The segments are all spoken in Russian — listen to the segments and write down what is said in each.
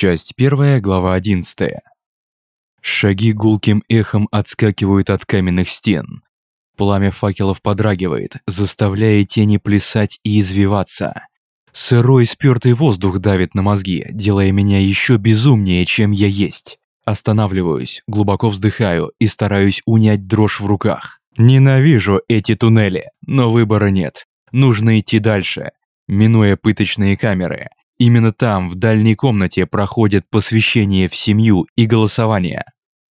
Часть первая, глава одиннадцатая. Шаги гулким эхом отскакивают от каменных стен. Пламя факелов подрагивает, заставляя тени плясать и извиваться. Сырой спёртый воздух давит на мозги, делая меня еще безумнее, чем я есть. Останавливаюсь, глубоко вздыхаю и стараюсь унять дрожь в руках. Ненавижу эти туннели, но выбора нет. Нужно идти дальше, минуя пыточные камеры. Именно там, в дальней комнате, проходит посвящение в семью и голосование.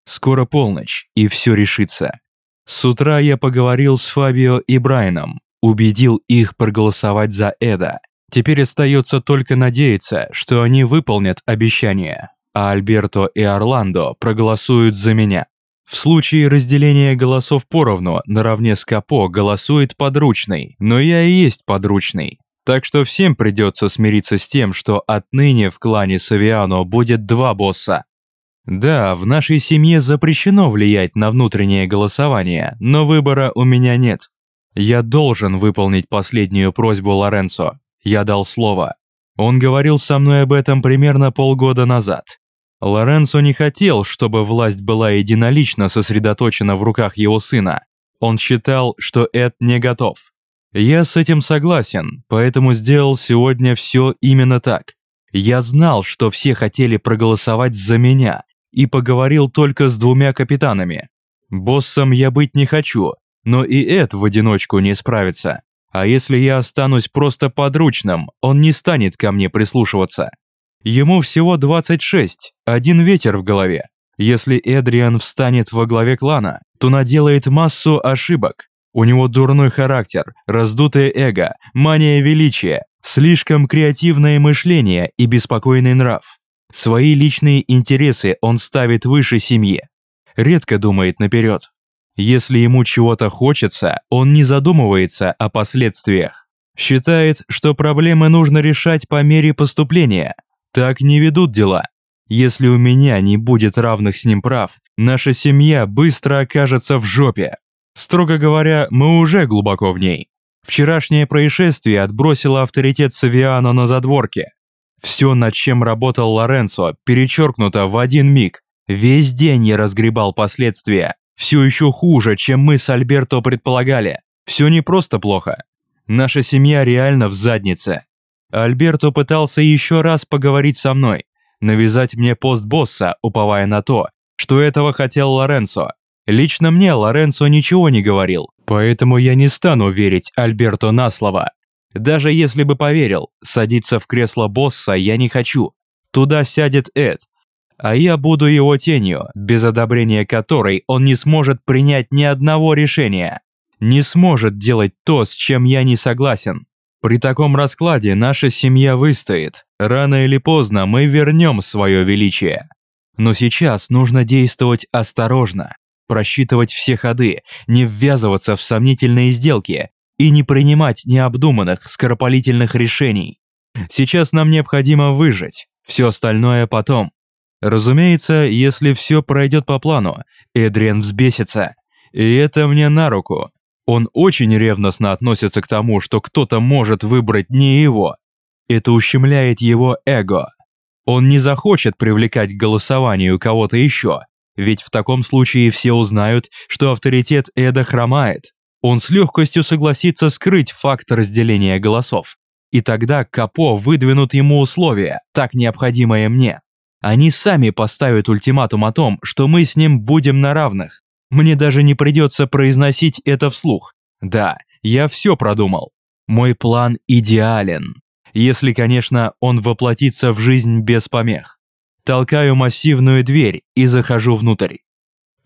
Скоро полночь, и все решится. С утра я поговорил с Фабио и Брайаном, убедил их проголосовать за Эда. Теперь остается только надеяться, что они выполнят обещание, а Альберто и Орландо проголосуют за меня. В случае разделения голосов поровну, наравне с Капо голосует подручный, но я и есть подручный. Так что всем придется смириться с тем, что отныне в клане Савиано будет два босса. Да, в нашей семье запрещено влиять на внутреннее голосование, но выбора у меня нет. Я должен выполнить последнюю просьбу Лоренцо. Я дал слово. Он говорил со мной об этом примерно полгода назад. Лоренцо не хотел, чтобы власть была единолично сосредоточена в руках его сына. Он считал, что Эд не готов. Я с этим согласен, поэтому сделал сегодня все именно так. Я знал, что все хотели проголосовать за меня, и поговорил только с двумя капитанами. Боссом я быть не хочу, но и Эд в одиночку не справится. А если я останусь просто подручным, он не станет ко мне прислушиваться. Ему всего 26, один ветер в голове. Если Эдриан встанет во главе клана, то наделает массу ошибок, у него дурной характер, раздутое эго, мания величия, слишком креативное мышление и беспокойный нрав. Свои личные интересы он ставит выше семьи. Редко думает наперед. Если ему чего-то хочется, он не задумывается о последствиях. Считает, что проблемы нужно решать по мере поступления. Так не ведут дела. Если у меня не будет равных с ним прав, наша семья быстро окажется в жопе. Строго говоря, мы уже глубоко в ней. Вчерашнее происшествие отбросило авторитет Савиано на задворке. Все, над чем работал Лоренцо, перечеркнуто в один миг. Весь день я разгребал последствия. Все еще хуже, чем мы с Альберто предполагали. Все не просто плохо. Наша семья реально в заднице. Альберто пытался еще раз поговорить со мной, навязать мне пост босса, уповая на то, что этого хотел Лоренцо. Лично мне Лоренцо ничего не говорил, поэтому я не стану верить Альберто на слово. Даже если бы поверил, садиться в кресло босса я не хочу. Туда сядет Эд, а я буду его тенью, без одобрения которой он не сможет принять ни одного решения. Не сможет делать то, с чем я не согласен. При таком раскладе наша семья выстоит. Рано или поздно мы вернем свое величие. Но сейчас нужно действовать осторожно просчитывать все ходы, не ввязываться в сомнительные сделки и не принимать необдуманных, скоропалительных решений. Сейчас нам необходимо выжить, все остальное потом. Разумеется, если все пройдет по плану, Эдриан взбесится. И это мне на руку. Он очень ревностно относится к тому, что кто-то может выбрать не его. Это ущемляет его эго. Он не захочет привлекать к голосованию кого-то еще, ведь в таком случае все узнают, что авторитет Эда хромает. Он с легкостью согласится скрыть факт разделения голосов. И тогда Капо выдвинут ему условия, так необходимые мне. Они сами поставят ультиматум о том, что мы с ним будем на равных. Мне даже не придется произносить это вслух. Да, я все продумал. Мой план идеален. Если, конечно, он воплотится в жизнь без помех. Толкаю массивную дверь и захожу внутрь.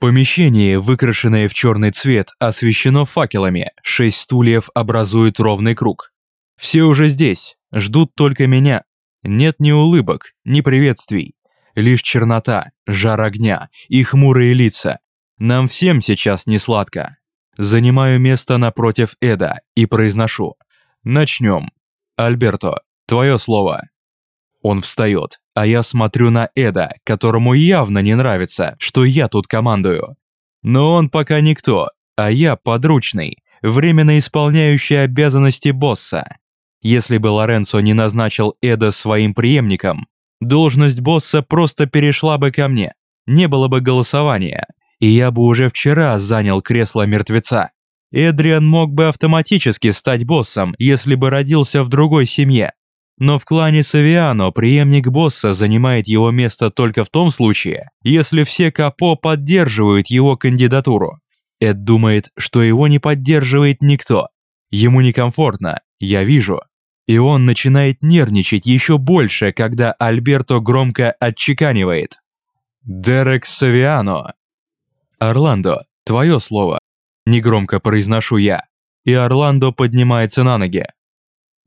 Помещение, выкрашенное в черный цвет, освещено факелами, шесть стульев образуют ровный круг. Все уже здесь, ждут только меня. Нет ни улыбок, ни приветствий. Лишь чернота, жар огня и хмурые лица. Нам всем сейчас не сладко. Занимаю место напротив Эда и произношу. Начнем. Альберто, твое слово. Он встает, а я смотрю на Эда, которому явно не нравится, что я тут командую. Но он пока никто, а я подручный, временно исполняющий обязанности босса. Если бы Лоренцо не назначил Эда своим преемником, Должность босса просто перешла бы ко мне. Не было бы голосования, и я бы уже вчера занял кресло мертвеца. Эдриан мог бы автоматически стать боссом, если бы родился в другой семье. Но в клане Савиано преемник босса занимает его место только в том случае, если все капо поддерживают его кандидатуру. Эд думает, что его не поддерживает никто. Ему некомфортно, я вижу. И он начинает нервничать еще больше, когда Альберто громко отчеканивает. «Дерек Савиано!» «Орландо, твое слово!» Негромко произношу я, и Орландо поднимается на ноги.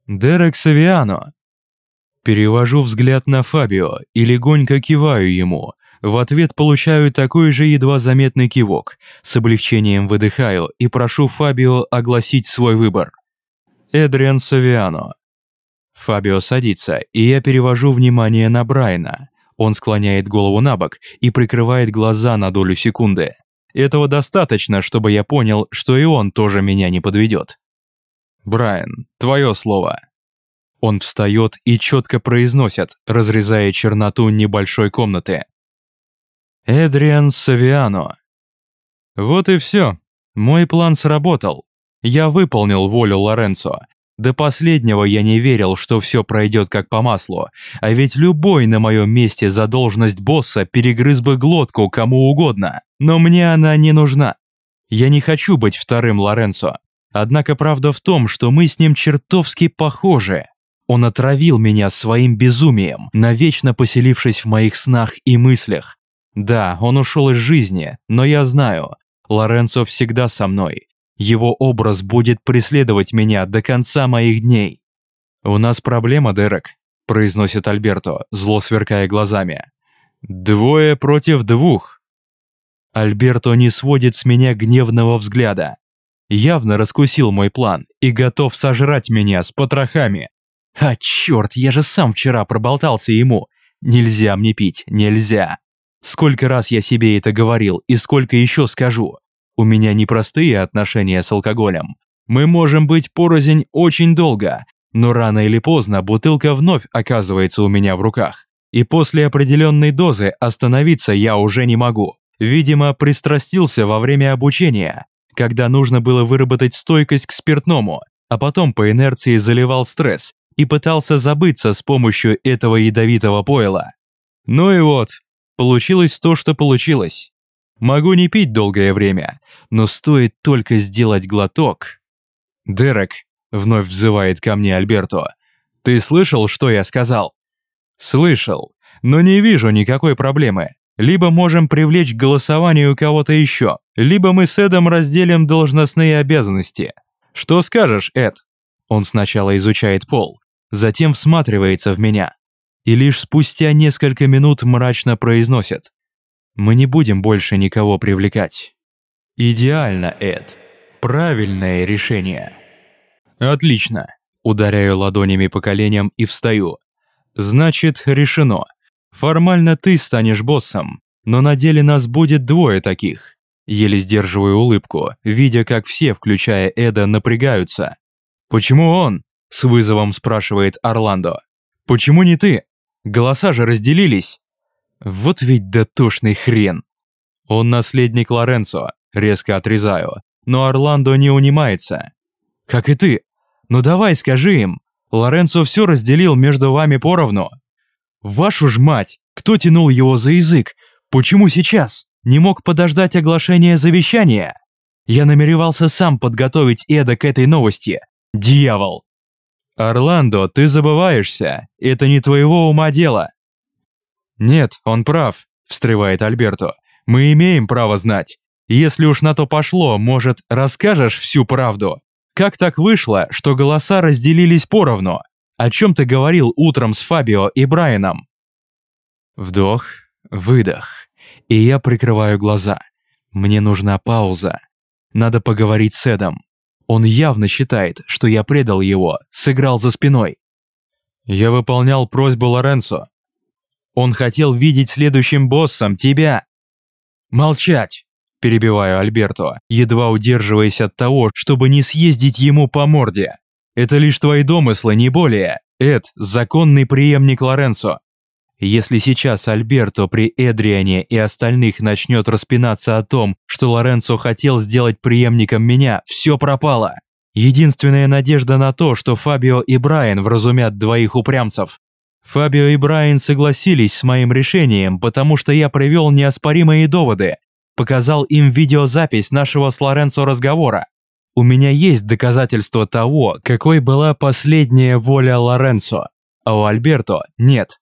«Дерек Савиано!» Перевожу взгляд на Фабио и легонько киваю ему. В ответ получаю такой же едва заметный кивок. С облегчением выдыхаю и прошу Фабио огласить свой выбор. Эдриан Савиано. Фабио садится, и я перевожу внимание на Брайна. Он склоняет голову на бок и прикрывает глаза на долю секунды. Этого достаточно, чтобы я понял, что и он тоже меня не подведет. «Брайан, твое слово». Он встает и четко произносит, разрезая черноту небольшой комнаты. «Эдриан Савиано». Вот и все. Мой план сработал. Я выполнил волю Лоренцо, до последнего я не верил, что все пройдет как по маслу, а ведь любой на моем месте за должность босса перегрыз бы глотку кому угодно, но мне она не нужна. Я не хочу быть вторым Лоренцо. Однако правда в том, что мы с ним чертовски похожи. Он отравил меня своим безумием, навечно поселившись в моих снах и мыслях. Да, он ушел из жизни, но я знаю, Лоренцо всегда со мной, его образ будет преследовать меня до конца моих дней. «У нас проблема, Дерек», – произносит Альберто, зло сверкая глазами. «Двое против двух». Альберто не сводит с меня гневного взгляда. Явно раскусил мой план и готов сожрать меня с потрохами. А черт, я же сам вчера проболтался ему. Нельзя мне пить, нельзя. Сколько раз я себе это говорил и сколько еще скажу. У меня непростые отношения с алкоголем. Мы можем быть порознь очень долго, но рано или поздно бутылка вновь оказывается у меня в руках. И после определенной дозы остановиться я уже не могу. Видимо, пристрастился во время обучения, когда нужно было выработать стойкость к спиртному, а потом по инерции заливал стресс и пытался забыться с помощью этого ядовитого пойла. Ну и вот, получилось то, что получилось. Могу не пить долгое время, но стоит только сделать глоток. «Дерек», — вновь взывает ко мне Альберто, — «ты слышал, что я сказал?» «Слышал, но не вижу никакой проблемы. Либо можем привлечь к голосованию кого-то еще, либо мы с Эдом разделим должностные обязанности. Что скажешь, Эд?» Он сначала изучает пол, затем всматривается в меня. И лишь спустя несколько минут мрачно произносит. Мы не будем больше никого привлекать. Идеально, Эд. Правильное решение. Отлично. Ударяю ладонями по коленям и встаю. Значит, решено. Формально ты станешь боссом, но на деле нас будет двое таких. Еле сдерживаю улыбку, видя, как все, включая Эда, напрягаются. «Почему он?» – с вызовом спрашивает Орландо. «Почему не ты? Голоса же разделились». Вот ведь дотошный хрен. Он наследник Лоренцо, резко отрезаю, но Орландо не унимается. Как и ты. Ну давай скажи им, Лоренцо все разделил между вами поровну. Вашу ж мать, кто тянул его за язык? Почему сейчас? Не мог подождать оглашения завещания? Я намеревался сам подготовить Эда к этой новости. Дьявол! Орландо, ты забываешься. Это не твоего ума дело. «Нет, он прав», – встревает Альберто. «Мы имеем право знать. Если уж на то пошло, может, расскажешь всю правду? Как так вышло, что голоса разделились поровну? О чем ты говорил утром с Фабио и Брайаном?» Вдох, выдох, и я прикрываю глаза. Мне нужна пауза. Надо поговорить с Эдом. Он явно считает, что я предал его, сыграл за спиной. Я выполнял просьбу Лоренцо, он хотел видеть следующим боссом тебя. Молчать, перебиваю Альберто, едва удерживаясь от того, чтобы не съездить ему по морде. Это лишь твои домыслы, не более. Эд – законный преемник Лоренцо. Если сейчас Альберто при Эдриане и остальных начнет распинаться о том, что Лоренцо хотел сделать преемником меня, все пропало. Единственная надежда на то, что Фабио и Брайан вразумят двоих упрямцев. Фабио и Брайан согласились с моим решением, потому что я привел неоспоримые доводы, показал им видеозапись нашего с Лоренцо разговора. У меня есть доказательства того, какой была последняя воля Лоренцо, а у Альберто нет.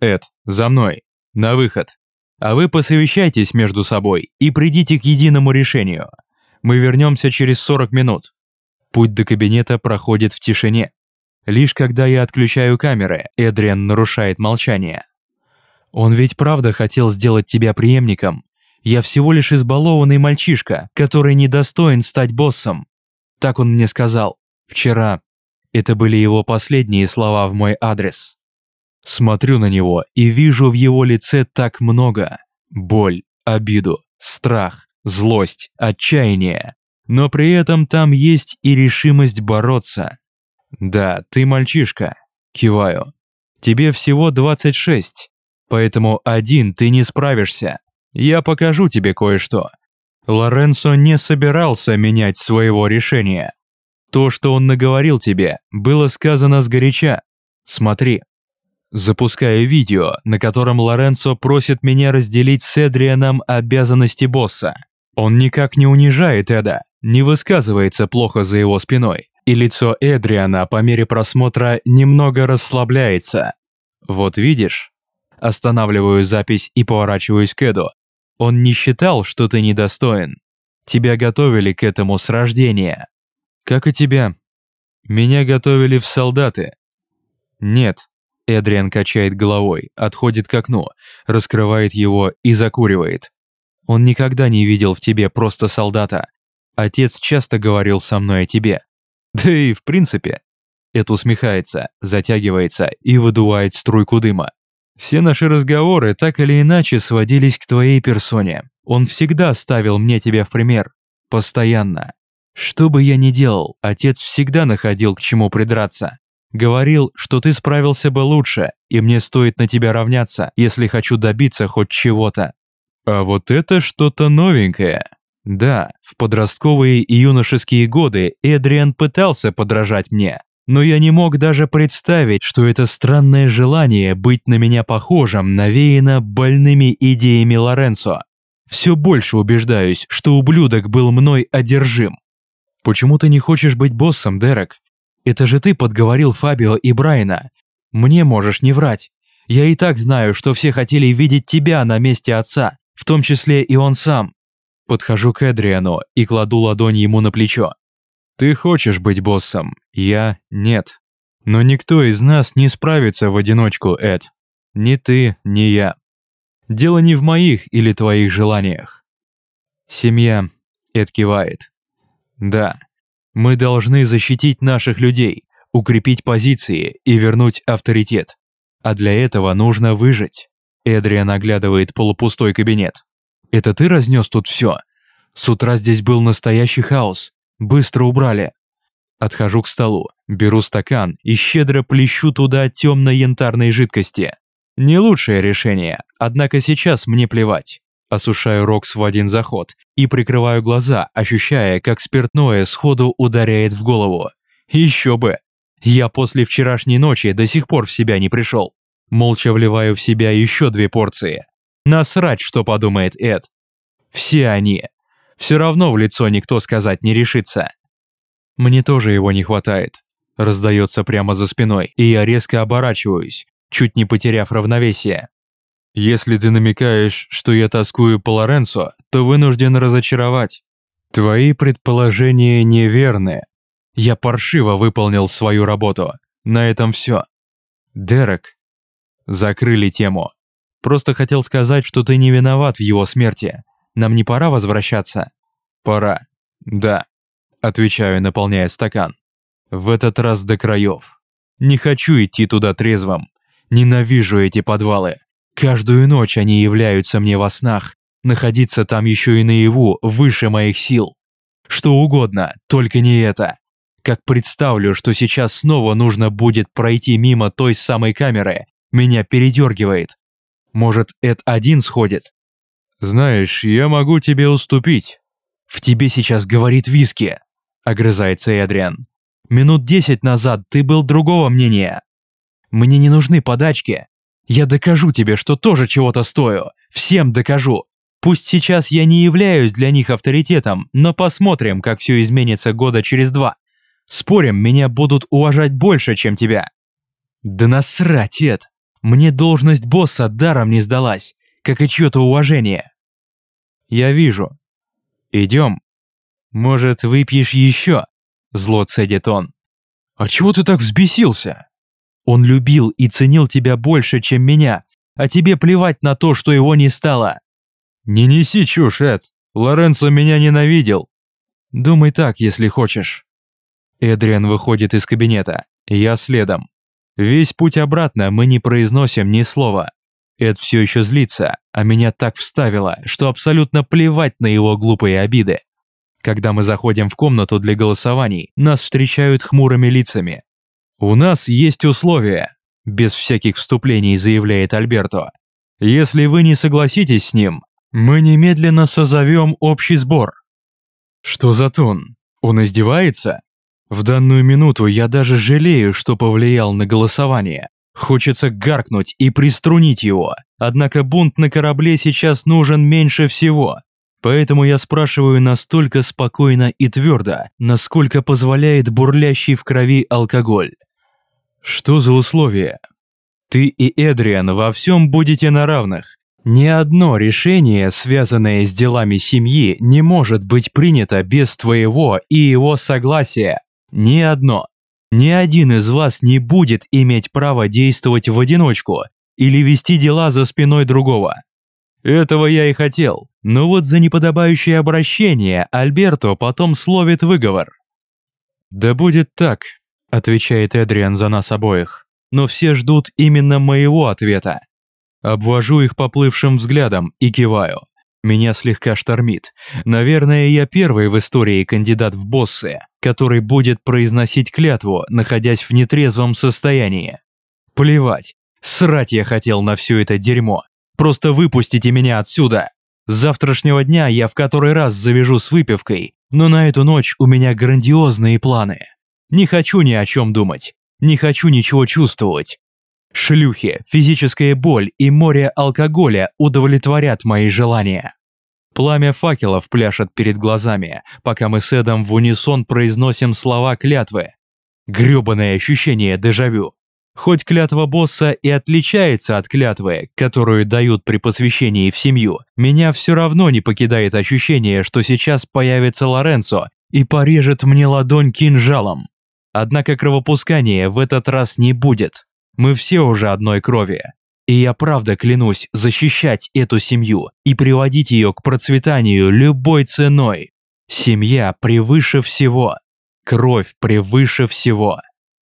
Эд, за мной. На выход. А вы посовещайтесь между собой и придите к единому решению. Мы вернемся через 40 минут. Путь до кабинета проходит в тишине. Лишь когда я отключаю камеры, Эдриан нарушает молчание. Он ведь правда хотел сделать тебя преемником. Я всего лишь избалованный мальчишка, который недостоин стать боссом. Так он мне сказал. Вчера. Это были его последние слова в мой адрес. Смотрю на него и вижу в его лице так много. Боль, обиду, страх, злость, отчаяние. Но при этом там есть и решимость бороться. Да, ты мальчишка. Киваю. Тебе всего 26. Поэтому один ты не справишься. Я покажу тебе кое-что. Лоренцо не собирался менять своего решения. То, что он наговорил тебе, было сказано сгоряча. Смотри. Запускаю видео, на котором Лоренцо просит меня разделить с Эдрианом обязанности босса. Он никак не унижает Эда, не высказывается плохо за его спиной, и лицо Эдриана по мере просмотра немного расслабляется. Вот видишь? Останавливаю запись и поворачиваюсь к Эду. Он не считал, что ты недостоин. Тебя готовили к этому с рождения. Как и тебя. Меня готовили в солдаты. Нет, Эдриан качает головой, отходит к окну, раскрывает его и закуривает. Он никогда не видел в тебе просто солдата. Отец часто говорил со мной о тебе. Да и в принципе. Эд усмехается, затягивается и выдувает струйку дыма. Все наши разговоры так или иначе сводились к твоей персоне. Он всегда ставил мне тебя в пример. Постоянно. Что бы я ни делал, отец всегда находил к чему придраться. Говорил, что ты справился бы лучше, и мне стоит на тебя равняться, если хочу добиться хоть чего-то. А вот это что-то новенькое. Да, в подростковые и юношеские годы Эдриан пытался подражать мне, но я не мог даже представить, что это странное желание быть на меня похожим навеяно больными идеями Лоренцо. Все больше убеждаюсь, что ублюдок был мной одержим. Почему ты не хочешь быть боссом, Дерек? Это же ты подговорил Фабио и Брайана. Мне можешь не врать. Я и так знаю, что все хотели видеть тебя на месте отца, в том числе и он сам. Подхожу к Эдриану и кладу ладонь ему на плечо. Ты хочешь быть боссом, я нет. Но никто из нас не справится в одиночку, Эд. Ни ты, ни я. Дело не в моих или твоих желаниях. Семья, Эд кивает. Да, мы должны защитить наших людей, укрепить позиции и вернуть авторитет. А для этого нужно выжить. Эдриан оглядывает полупустой кабинет. Это ты разнес тут все? С утра здесь был настоящий хаос. Быстро убрали. Отхожу к столу, беру стакан и щедро плещу туда темно-янтарной жидкости. Не лучшее решение, однако сейчас мне плевать. Осушаю Рокс в один заход и прикрываю глаза, ощущая, как спиртное сходу ударяет в голову. Еще бы! Я после вчерашней ночи до сих пор в себя не пришел. Молча вливаю в себя еще две порции. Насрать, что подумает Эд. Все они. Все равно в лицо никто сказать не решится. Мне тоже его не хватает. Раздается прямо за спиной, и я резко оборачиваюсь, чуть не потеряв равновесие. Если ты намекаешь, что я тоскую по Лоренцо, то вынужден разочаровать. Твои предположения неверны. Я паршиво выполнил свою работу. На этом все. Дерек. Закрыли тему. Просто хотел сказать, что ты не виноват в его смерти. Нам не пора возвращаться? Пора. Да. Отвечаю, наполняя стакан. В этот раз до краев. Не хочу идти туда трезвым. Ненавижу эти подвалы. Каждую ночь они являются мне во снах. Находиться там еще и наяву выше моих сил. Что угодно, только не это. Как представлю, что сейчас снова нужно будет пройти мимо той самой камеры, Меня передергивает. Может, Эд один сходит? Знаешь, я могу тебе уступить. В тебе сейчас говорит виски, огрызается Эдриан. Минут десять назад ты был другого мнения. Мне не нужны подачки. Я докажу тебе, что тоже чего-то стою. Всем докажу. Пусть сейчас я не являюсь для них авторитетом, но посмотрим, как все изменится года через два. Спорим, меня будут уважать больше, чем тебя. Да насрать, Эд. Мне должность босса даром не сдалась, как и чье-то уважение. Я вижу. Идем. Может, выпьешь еще? Зло цедит он. А чего ты так взбесился? Он любил и ценил тебя больше, чем меня, а тебе плевать на то, что его не стало. Не неси чушь, Эд. Лоренцо меня ненавидел. Думай так, если хочешь. Эдриан выходит из кабинета, я следом. Весь путь обратно мы не произносим ни слова. Эд все еще злится, а меня так вставило, что абсолютно плевать на его глупые обиды. Когда мы заходим в комнату для голосований, нас встречают хмурыми лицами. «У нас есть условия», – без всяких вступлений заявляет Альберто. «Если вы не согласитесь с ним, мы немедленно созовем общий сбор». Что за тон? Он издевается? В данную минуту я даже жалею, что повлиял на голосование. Хочется гаркнуть и приструнить его. Однако бунт на корабле сейчас нужен меньше всего. Поэтому я спрашиваю настолько спокойно и твердо, насколько позволяет бурлящий в крови алкоголь. Что за условия? Ты и Эдриан во всем будете на равных. Ни одно решение, связанное с делами семьи, не может быть принято без твоего и его согласия. Ни одно. Ни один из вас не будет иметь права действовать в одиночку или вести дела за спиной другого. Этого я и хотел, но вот за неподобающее обращение Альберто потом словит выговор. «Да будет так», — отвечает Эдриан за нас обоих, но все ждут именно моего ответа. Обвожу их поплывшим взглядом и киваю. Меня слегка штормит. Наверное, я первый в истории кандидат в боссы, который будет произносить клятву, находясь в нетрезвом состоянии. Плевать. Срать я хотел на все это дерьмо. Просто выпустите меня отсюда. С завтрашнего дня я в который раз завяжу с выпивкой, но на эту ночь у меня грандиозные планы. Не хочу ни о чем думать. Не хочу ничего чувствовать. Шлюхи, физическая боль и море алкоголя удовлетворят мои желания. Пламя факелов пляшет перед глазами, пока мы с Эдом в унисон произносим слова клятвы. Грёбаное ощущение дежавю. Хоть клятва босса и отличается от клятвы, которую дают при посвящении в семью, меня все равно не покидает ощущение, что сейчас появится Лоренцо и порежет мне ладонь кинжалом. Однако кровопускания в этот раз не будет. Мы все уже одной крови. И я правда клянусь защищать эту семью и приводить ее к процветанию любой ценой. Семья превыше всего. Кровь превыше всего.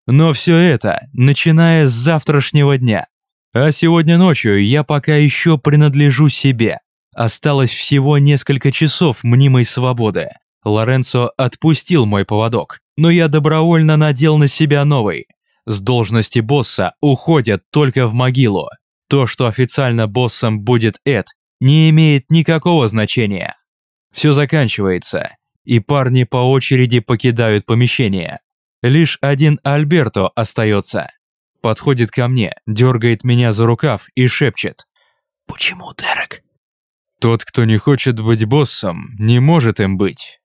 Но все это, начиная с завтрашнего дня. А сегодня ночью я пока еще принадлежу себе. Осталось всего несколько часов мнимой свободы. Лоренцо отпустил мой поводок, но я добровольно надел на себя новый. С должности босса уходят только в могилу. То, что официально боссом будет Эд, не имеет никакого значения. Все заканчивается, и парни по очереди покидают помещение. Лишь один Альберто остается. Подходит ко мне, дергает меня за рукав и шепчет. «Почему, Дерек?» «Тот, кто не хочет быть боссом, не может им быть.